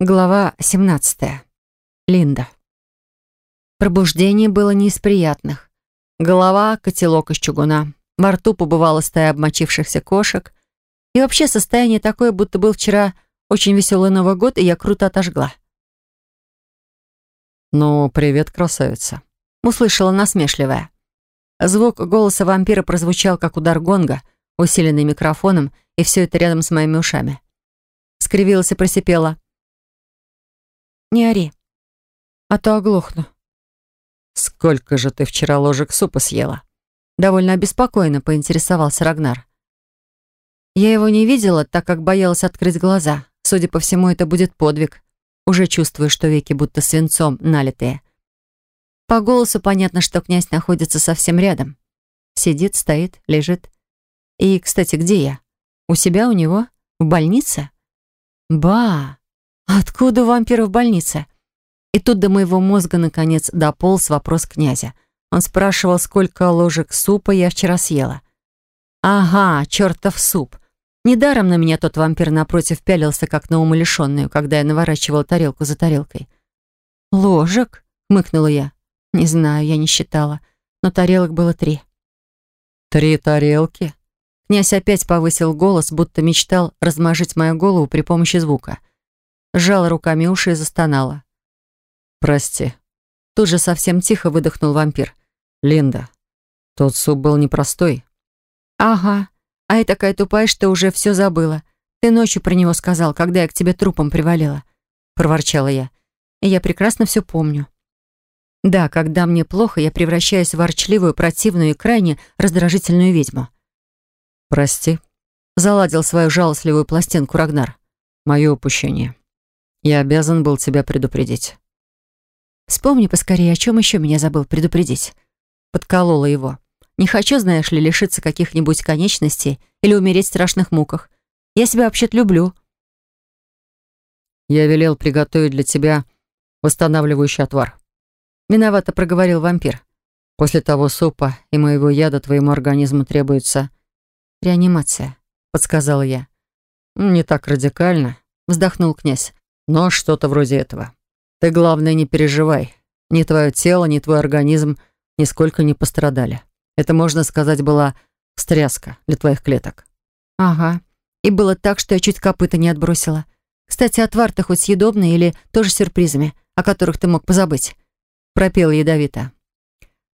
Глава 17. Линда. Пробуждение было не из приятных. Голова — котелок из чугуна. Во рту побывала стая обмочившихся кошек. И вообще состояние такое, будто был вчера очень веселый Новый год, и я круто отожгла. «Ну, привет, красавица», — услышала насмешливая. Звук голоса вампира прозвучал, как удар гонга, усиленный микрофоном, и все это рядом с моими ушами. Скривилась и просипела — не ори, а то оглохну. «Сколько же ты вчера ложек супа съела?» Довольно обеспокоенно поинтересовался Рагнар. Я его не видела, так как боялась открыть глаза. Судя по всему, это будет подвиг. Уже чувствую, что веки будто свинцом налитые. По голосу понятно, что князь находится совсем рядом. Сидит, стоит, лежит. И, кстати, где я? У себя у него? В больнице? Ба! Откуда у вампира в больнице? И тут до моего мозга наконец дополз вопрос князя. Он спрашивал, сколько ложек супа я вчера съела. Ага, чертов суп. Недаром на меня тот вампир напротив пялился, как на умалишенную, когда я наворачивала тарелку за тарелкой. «Ложек?» — хмыкнула я. «Не знаю, я не считала, но тарелок было три». «Три тарелки?» Князь опять повысил голос, будто мечтал размажить мою голову при помощи звука — сжала руками уши и застонала. «Прости». Тут же совсем тихо выдохнул вампир. «Линда, тот суп был непростой». «Ага. А я такая тупая, что уже все забыла. Ты ночью про него сказал, когда я к тебе трупом привалила», — проворчала я. «И я прекрасно все помню». Да, когда мне плохо, я превращаюсь в ворчливую, противную и крайне раздражительную ведьму. «Прости», — заладил свою жалостливую пластинку Рагнар. «Мое упущение». Я обязан был тебя предупредить. Вспомни поскорее, о чем еще меня забыл предупредить. Подколола его. Не хочу, знаешь ли, лишиться каких-нибудь конечностей или умереть в страшных муках. Я себя вообще-то люблю. Я велел приготовить для тебя восстанавливающий отвар. Виновато проговорил вампир. После того супа и моего яда твоему организму требуется... Реанимация, подсказала я. Не так радикально, вздохнул князь. Но что-то вроде этого. Ты, главное, не переживай. Ни твое тело, ни твой организм нисколько не пострадали. Это, можно сказать, была встряска для твоих клеток. Ага. И было так, что я чуть копыта не отбросила. Кстати, отвар-то хоть съедобный или тоже сюрпризами, о которых ты мог позабыть? Пропела ядовито.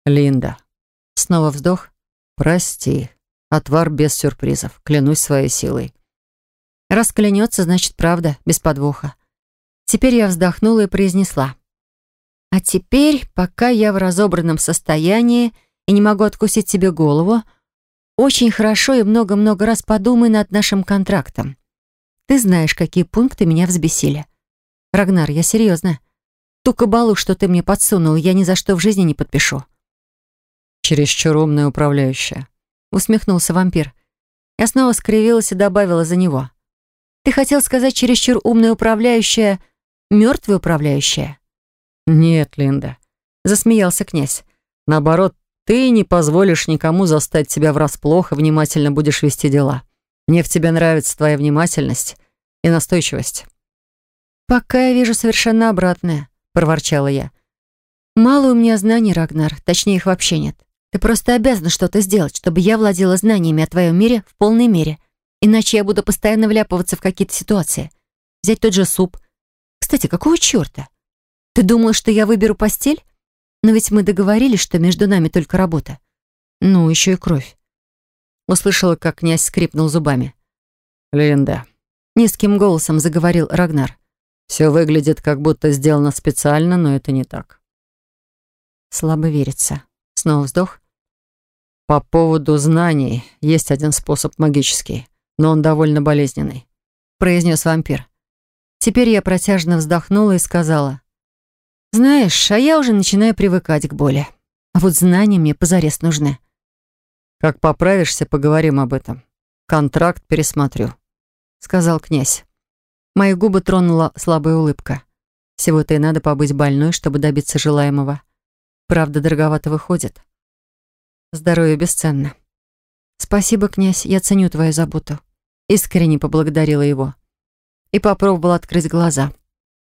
Линда. Снова вздох. Прости. Отвар без сюрпризов. Клянусь своей силой. Раз клянется, значит, правда, без подвоха. Теперь я вздохнула и произнесла. А теперь, пока я в разобранном состоянии и не могу откусить себе голову, очень хорошо и много-много раз подумай над нашим контрактом. Ты знаешь, какие пункты меня взбесили. Рагнар, я серьезно. Ту кабалу, что ты мне подсунул, я ни за что в жизни не подпишу. Чересчур умная управляющая. Усмехнулся вампир. Я снова скривилась и добавила за него. Ты хотел сказать чересчур умная управляющая Мертвая управляющая?» «Нет, Линда», — засмеялся князь. «Наоборот, ты не позволишь никому застать тебя врасплох и внимательно будешь вести дела. Мне в тебе нравится твоя внимательность и настойчивость». «Пока я вижу совершенно обратное», — проворчала я. «Мало у меня знаний, Рагнар, точнее их вообще нет. Ты просто обязан что-то сделать, чтобы я владела знаниями о твоем мире в полной мере. Иначе я буду постоянно вляпываться в какие-то ситуации. Взять тот же суп — кстати, какого черта? Ты думал, что я выберу постель? Но ведь мы договорились, что между нами только работа. Ну, еще и кровь. Услышала, как князь скрипнул зубами. «Линда», — низким голосом заговорил Рагнар. «Все выглядит, как будто сделано специально, но это не так». Слабо верится. Снова вздох. «По поводу знаний есть один способ магический, но он довольно болезненный», — произнес вампир. Теперь я протяжно вздохнула и сказала. «Знаешь, а я уже начинаю привыкать к боли. А вот знания мне позарез нужны». «Как поправишься, поговорим об этом. Контракт пересмотрю», — сказал князь. Мои губы тронула слабая улыбка. Всего-то и надо побыть больной, чтобы добиться желаемого. Правда, дороговато выходит. Здоровье бесценно. Спасибо, князь, я ценю твою заботу. Искренне поблагодарила его и попробовал открыть глаза.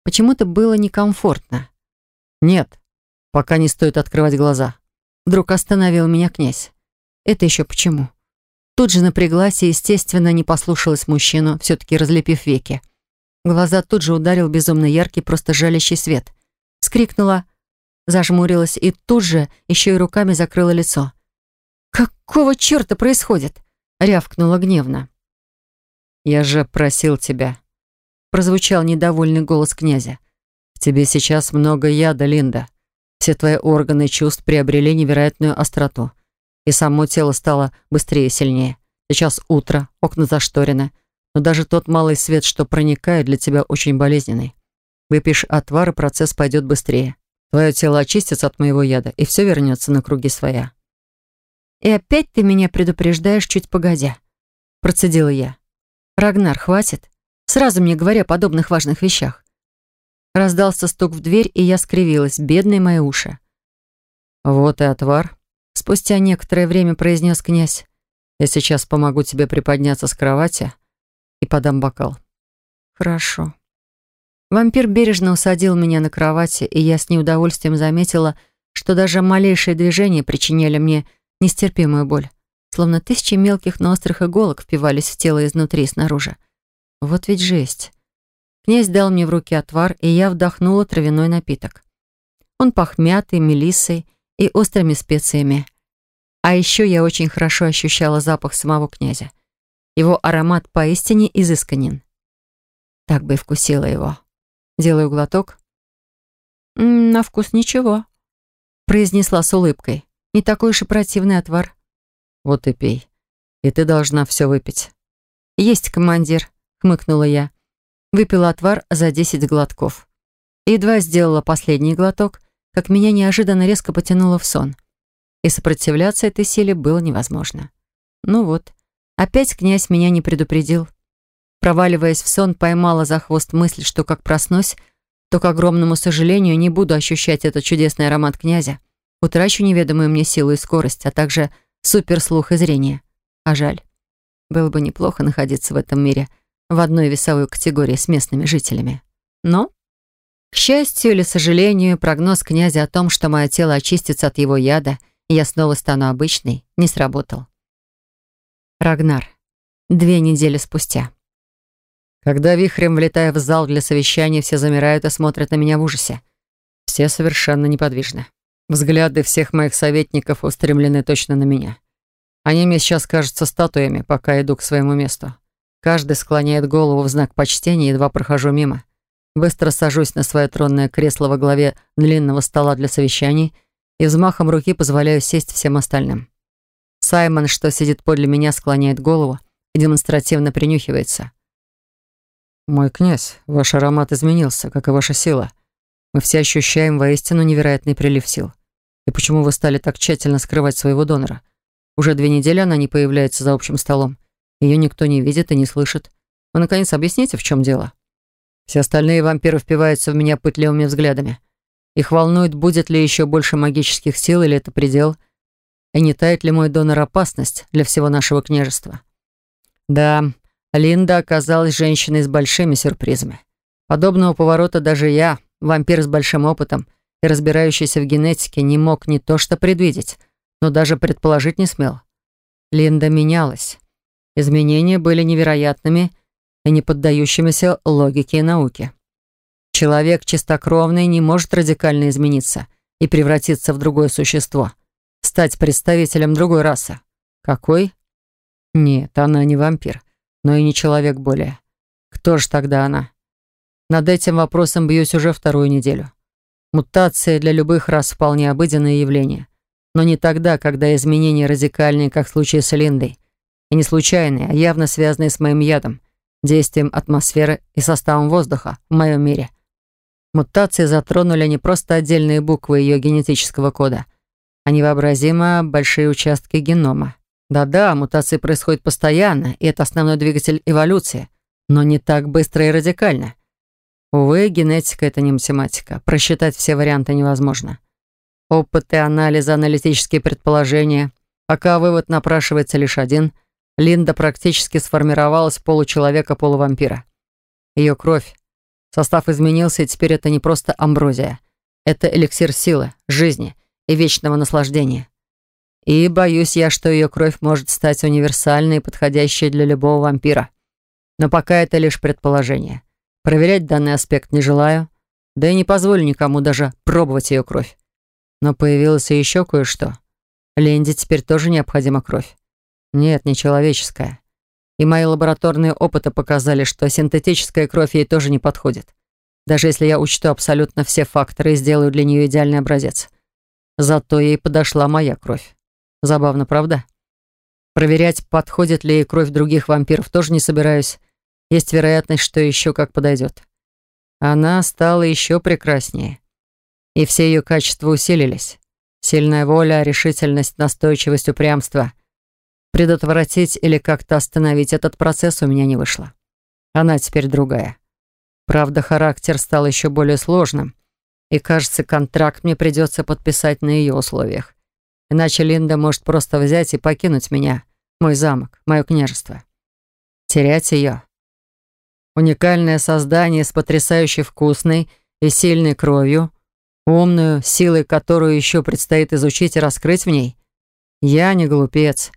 Почему-то было некомфортно. «Нет, пока не стоит открывать глаза». Вдруг остановил меня князь. «Это еще почему?» Тут же напряглась и, естественно, не послушалась мужчину, все-таки разлепив веки. Глаза тут же ударил безумно яркий, просто жалящий свет. Скрикнула, зажмурилась и тут же еще и руками закрыла лицо. «Какого черта происходит?» — рявкнула гневно. «Я же просил тебя», — прозвучал недовольный голос князя. «В тебе сейчас много яда, Линда. Все твои органы чувств приобрели невероятную остроту. И само тело стало быстрее и сильнее. Сейчас утро, окна зашторены, но даже тот малый свет, что проникает, для тебя очень болезненный. Выпьешь отвар, и процесс пойдет быстрее. Твое тело очистится от моего яда, и все вернется на круги своя». «И опять ты меня предупреждаешь чуть погодя», — процедила я. «Рагнар, хватит. Сразу мне говоря о подобных важных вещах». Раздался стук в дверь, и я скривилась, бедные мои уши. «Вот и отвар», — спустя некоторое время произнес князь. «Я сейчас помогу тебе приподняться с кровати и подам бокал». «Хорошо». Вампир бережно усадил меня на кровати, и я с неудовольствием заметила, что даже малейшие движения причиняли мне нестерпимую боль. Словно тысячи мелких, но острых иголок впивались в тело изнутри и снаружи. Вот ведь жесть. Князь дал мне в руки отвар, и я вдохнула травяной напиток. Он пах мятой, мелиссой и острыми специями. А еще я очень хорошо ощущала запах самого князя. Его аромат поистине изысканен. Так бы и вкусила его. Делаю глоток. «На вкус ничего», — произнесла с улыбкой. «Не такой уж и противный отвар». «Вот и пей. И ты должна все выпить». «Есть, командир», — хмыкнула я. Выпила отвар за десять глотков. Едва сделала последний глоток, как меня неожиданно резко потянуло в сон. И сопротивляться этой силе было невозможно. Ну вот, опять князь меня не предупредил. Проваливаясь в сон, поймала за хвост мысль, что как проснусь, то, к огромному сожалению, не буду ощущать этот чудесный аромат князя. Утрачу неведомую мне силу и скорость, а также суперслух и зрение. А жаль. Было бы неплохо находиться в этом мире в одной весовой категории с местными жителями. Но, к счастью или сожалению, прогноз князя о том, что мое тело очистится от его яда, и я снова стану обычной, не сработал. Рагнар. Две недели спустя. Когда вихрем, влетая в зал для совещания, все замирают и смотрят на меня в ужасе. Все совершенно неподвижны. Взгляды всех моих советников устремлены точно на меня. Они мне сейчас кажутся статуями, пока иду к своему месту. Каждый склоняет голову в знак почтения, едва прохожу мимо. Быстро сажусь на свое тронное кресло во главе длинного стола для совещаний и взмахом руки позволяю сесть всем остальным. Саймон, что сидит подле меня, склоняет голову и демонстративно принюхивается. «Мой князь, ваш аромат изменился, как и ваша сила. Мы все ощущаем воистину невероятный прилив сил. И почему вы стали так тщательно скрывать своего донора? Уже две недели она не появляется за общим столом. Ее никто не видит и не слышит. Вы, наконец, объясните, в чем дело?» Все остальные вампиры впиваются в меня пытливыми взглядами. Их волнует, будет ли еще больше магических сил или это предел, и не тает ли мой донор опасность для всего нашего княжества. Да, Линда оказалась женщиной с большими сюрпризами. Подобного поворота даже я, вампир с большим опытом и разбирающийся в генетике, не мог не то что предвидеть, но даже предположить не смел. Линда менялась. Изменения были невероятными и не поддающимися логике и науке. Человек чистокровный не может радикально измениться и превратиться в другое существо, стать представителем другой расы. Какой? Нет, она не вампир но и не человек более. Кто же тогда она? Над этим вопросом бьюсь уже вторую неделю. Мутация для любых рас вполне обыденное явление. Но не тогда, когда изменения радикальные, как в случае с Линдой. И не случайные, а явно связанные с моим ядом, действием атмосферы и составом воздуха в моем мире. Мутации затронули не просто отдельные буквы ее генетического кода, а невообразимо большие участки генома. Да-да, мутации происходят постоянно, и это основной двигатель эволюции, но не так быстро и радикально. Увы, генетика — это не математика. Просчитать все варианты невозможно. Опыты, анализы, аналитические предположения. Пока вывод напрашивается лишь один, Линда практически сформировалась получеловека-полувампира. Ее кровь Состав изменился, и теперь это не просто амброзия. Это эликсир силы, жизни и вечного наслаждения. И боюсь я, что ее кровь может стать универсальной и подходящей для любого вампира. Но пока это лишь предположение. Проверять данный аспект не желаю, да и не позволю никому даже пробовать ее кровь. Но появилось и еще кое-что. Ленде теперь тоже необходима кровь. Нет, не человеческая. И мои лабораторные опыты показали, что синтетическая кровь ей тоже не подходит. Даже если я учту абсолютно все факторы и сделаю для нее идеальный образец. Зато ей подошла моя кровь. Забавно, правда? Проверять, подходит ли ей кровь других вампиров, тоже не собираюсь. Есть вероятность, что еще как подойдет. Она стала еще прекраснее. И все ее качества усилились. Сильная воля, решительность, настойчивость, упрямство. Предотвратить или как-то остановить этот процесс у меня не вышло. Она теперь другая. Правда, характер стал еще более сложным. И, кажется, контракт мне придется подписать на ее условиях. Иначе Линда может просто взять и покинуть меня, мой замок, мое княжество. Терять ее. Уникальное создание с потрясающе вкусной и сильной кровью, умную, силой которую еще предстоит изучить и раскрыть в ней. Я не глупец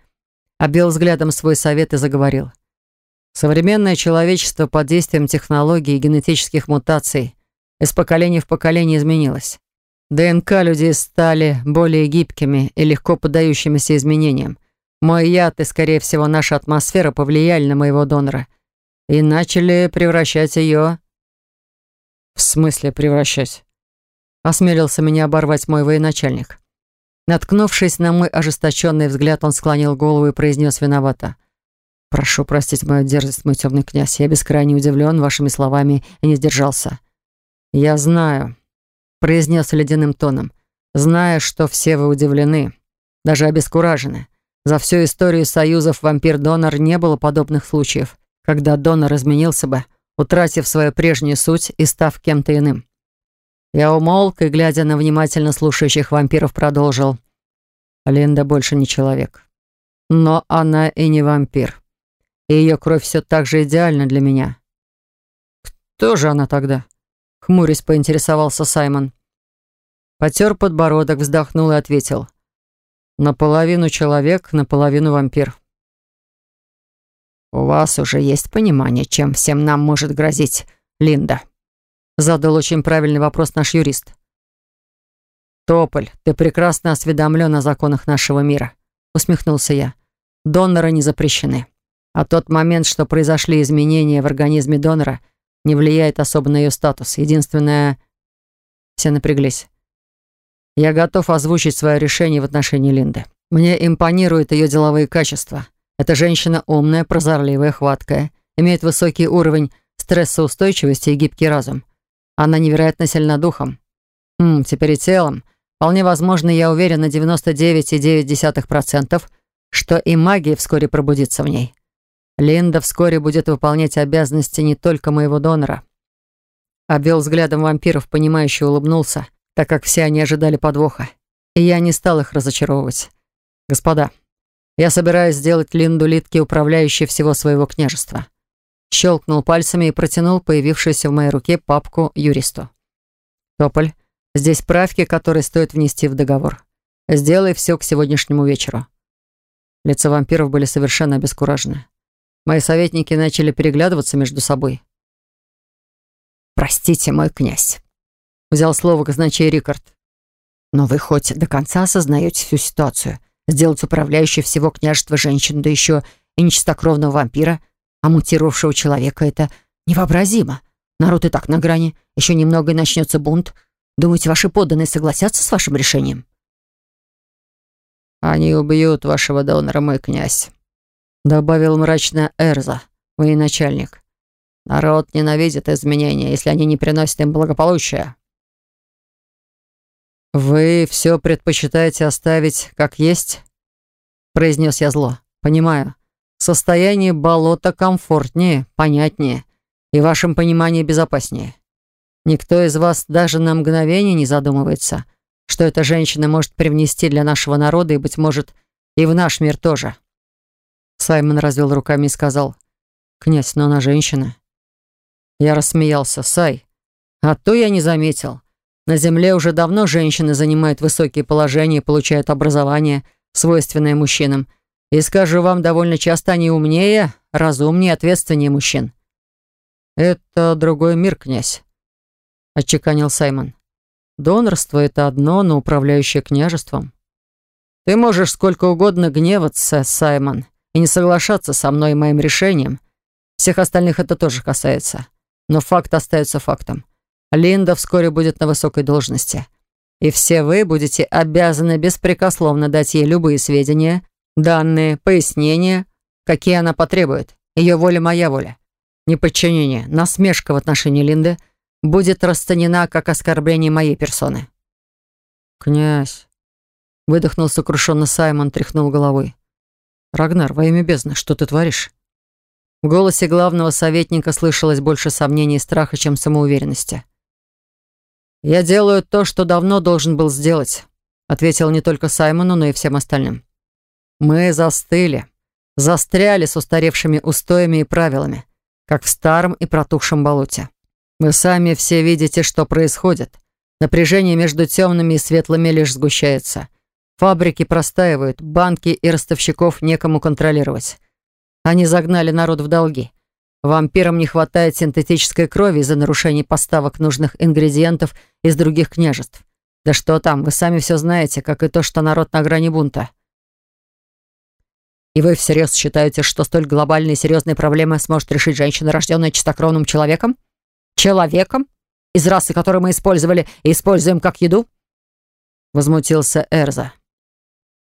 обвел взглядом свой совет и заговорил. Современное человечество под действием технологий и генетических мутаций из поколения в поколение изменилось. ДНК людей стали более гибкими и легко поддающимися изменениям. Мой яд и, скорее всего, наша атмосфера повлияли на моего донора и начали превращать ее... В смысле превращать? Осмелился меня оборвать мой военачальник. Наткнувшись на мой ожесточенный взгляд, он склонил голову и произнес виновато. «Прошу простить мою дерзость, мой темный князь. Я бескрайне удивлен вашими словами и не сдержался». «Я знаю», — произнес ледяным тоном, «зная, что все вы удивлены, даже обескуражены. За всю историю союзов вампир-донор не было подобных случаев, когда донор изменился бы, утратив свою прежнюю суть и став кем-то иным. Я умолк и, глядя на внимательно слушающих вампиров, продолжил. Линда больше не человек. Но она и не вампир. И ее кровь все так же идеальна для меня. Кто же она тогда? Хмурясь поинтересовался Саймон. Потер подбородок, вздохнул и ответил. Наполовину человек, наполовину вампир. «У вас уже есть понимание, чем всем нам может грозить Линда?» Задал очень правильный вопрос наш юрист. «Тополь, ты прекрасно осведомлен о законах нашего мира», усмехнулся я. «Доноры не запрещены. А тот момент, что произошли изменения в организме донора, не влияет особо на ее статус. Единственное...» Все напряглись. «Я готов озвучить свое решение в отношении Линды. Мне импонируют ее деловые качества. Эта женщина умная, прозорливая, хваткая, имеет высокий уровень стрессоустойчивости и гибкий разум. Она невероятно сильна духом. М, теперь и телом. Вполне возможно, я уверен на 99,9%, что и магия вскоре пробудится в ней. Линда вскоре будет выполнять обязанности не только моего донора. Обвел взглядом вампиров, понимающе улыбнулся, так как все они ожидали подвоха. И я не стал их разочаровывать. Господа, я собираюсь сделать Линду Литки управляющей всего своего княжества щелкнул пальцами и протянул появившуюся в моей руке папку юристу. «Тополь, здесь правки, которые стоит внести в договор. Сделай все к сегодняшнему вечеру». Лица вампиров были совершенно обескуражены. Мои советники начали переглядываться между собой. «Простите, мой князь», — взял слово казначей Рикард. «Но вы хоть до конца осознаете всю ситуацию. Сделать управляющей всего княжества женщину, да еще и нечистокровного вампира — а мутировавшего человека это невообразимо. Народ и так на грани. Еще немного и начнется бунт. Думаете, ваши подданные согласятся с вашим решением? «Они убьют вашего донора, мой князь», — добавил мрачно Эрза, военачальник. «Народ ненавидит изменения, если они не приносят им благополучия». «Вы все предпочитаете оставить как есть?» — произнес я зло. «Понимаю. Состояние болота комфортнее, понятнее и в вашем понимании безопаснее. Никто из вас даже на мгновение не задумывается, что эта женщина может привнести для нашего народа и, быть может, и в наш мир тоже. Саймон развел руками и сказал, «Князь, но она женщина». Я рассмеялся. «Сай, а то я не заметил. На Земле уже давно женщины занимают высокие положения и получают образование, свойственное мужчинам. И скажу вам, довольно часто они умнее, разумнее, ответственнее мужчин». «Это другой мир, князь», — отчеканил Саймон. «Донорство — это одно, но управляющее княжеством. Ты можешь сколько угодно гневаться, Саймон, и не соглашаться со мной и моим решением. Всех остальных это тоже касается. Но факт остается фактом. Линда вскоре будет на высокой должности. И все вы будете обязаны беспрекословно дать ей любые сведения, данные, пояснения, какие она потребует. Ее воля – моя воля. Неподчинение, насмешка в отношении Линды будет расценена как оскорбление моей персоны. «Князь», — выдохнул сокрушенно Саймон, тряхнул головой. «Рагнар, во имя бездны, что ты творишь?» В голосе главного советника слышалось больше сомнений и страха, чем самоуверенности. «Я делаю то, что давно должен был сделать», ответил не только Саймону, но и всем остальным. «Мы застыли, застряли с устаревшими устоями и правилами, как в старом и протухшем болоте. Вы сами все видите, что происходит. Напряжение между темными и светлыми лишь сгущается. Фабрики простаивают, банки и ростовщиков некому контролировать. Они загнали народ в долги. Вампирам не хватает синтетической крови из-за нарушений поставок нужных ингредиентов из других княжеств. Да что там, вы сами все знаете, как и то, что народ на грани бунта. И вы всерьез считаете, что столь глобальные и серьезные проблемы сможет решить женщина, рожденная чистокровным человеком? Человеком? Из расы, которую мы использовали и используем как еду? Возмутился Эрза.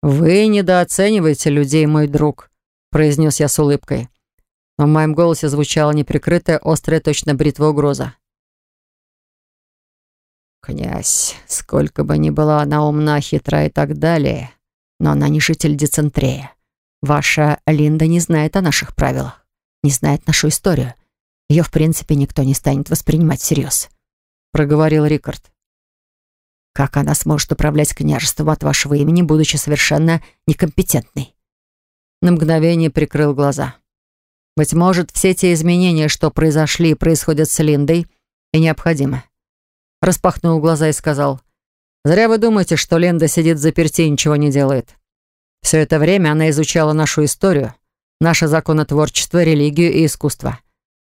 «Вы недооцениваете людей, мой друг», — произнес я с улыбкой но в моем голосе звучала неприкрытая, острая, точно бритва угроза. «Князь, сколько бы ни была она умна, хитра и так далее, но она не житель Децентрея. Ваша Линда не знает о наших правилах, не знает нашу историю. Ее, в принципе, никто не станет воспринимать всерьез», — проговорил Рикард. «Как она сможет управлять княжеством от вашего имени, будучи совершенно некомпетентной?» На мгновение прикрыл глаза. Быть может, все те изменения, что произошли и происходят с Линдой, и необходимы. Распахнул глаза и сказал, «Зря вы думаете, что Линда сидит заперти и ничего не делает. Все это время она изучала нашу историю, наше законотворчество, религию и искусство.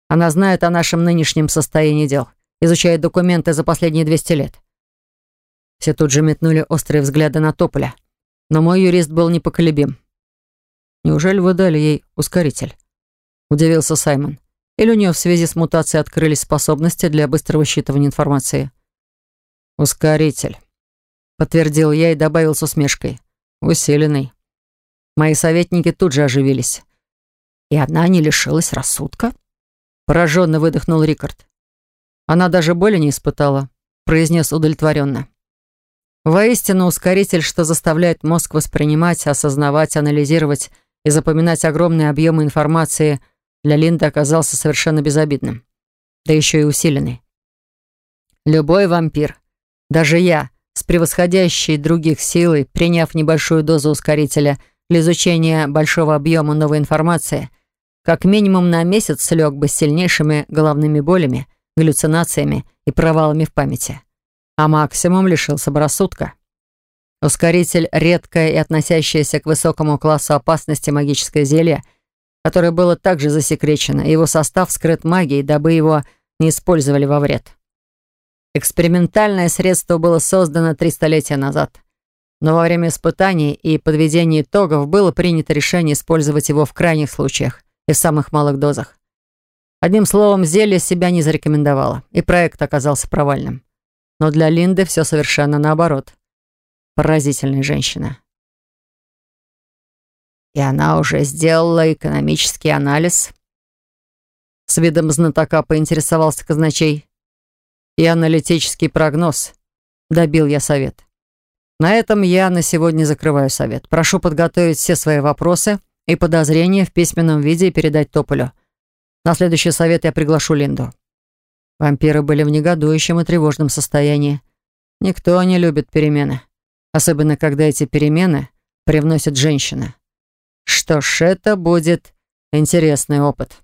Она знает о нашем нынешнем состоянии дел, изучает документы за последние 200 лет». Все тут же метнули острые взгляды на Тополя, но мой юрист был непоколебим. «Неужели вы дали ей ускоритель?» удивился Саймон. Или у нее в связи с мутацией открылись способности для быстрого считывания информации? «Ускоритель», — подтвердил я и добавил с усмешкой. «Усиленный». Мои советники тут же оживились. «И она не лишилась рассудка?» Пораженно выдохнул Рикард. «Она даже боли не испытала», — произнес удовлетворенно. Воистину ускоритель, что заставляет мозг воспринимать, осознавать, анализировать и запоминать огромные объемы информации — для Линды оказался совершенно безобидным. Да еще и усиленный. Любой вампир, даже я, с превосходящей других силой, приняв небольшую дозу ускорителя для изучения большого объема новой информации, как минимум на месяц слег бы с сильнейшими головными болями, галлюцинациями и провалами в памяти. А максимум лишился бы рассудка. Ускоритель — редкое и относящееся к высокому классу опасности магическое зелье — которое было также засекречено, его состав скрыт магией, дабы его не использовали во вред. Экспериментальное средство было создано три столетия назад, но во время испытаний и подведения итогов было принято решение использовать его в крайних случаях и в самых малых дозах. Одним словом, зелье себя не зарекомендовало, и проект оказался провальным. Но для Линды все совершенно наоборот. Поразительная женщина. И она уже сделала экономический анализ. С видом знатока поинтересовался казначей. И аналитический прогноз. Добил я совет. На этом я на сегодня закрываю совет. Прошу подготовить все свои вопросы и подозрения в письменном виде и передать Тополю. На следующий совет я приглашу Линду. Вампиры были в негодующем и тревожном состоянии. Никто не любит перемены. Особенно, когда эти перемены привносят женщины. Что ж, это будет интересный опыт.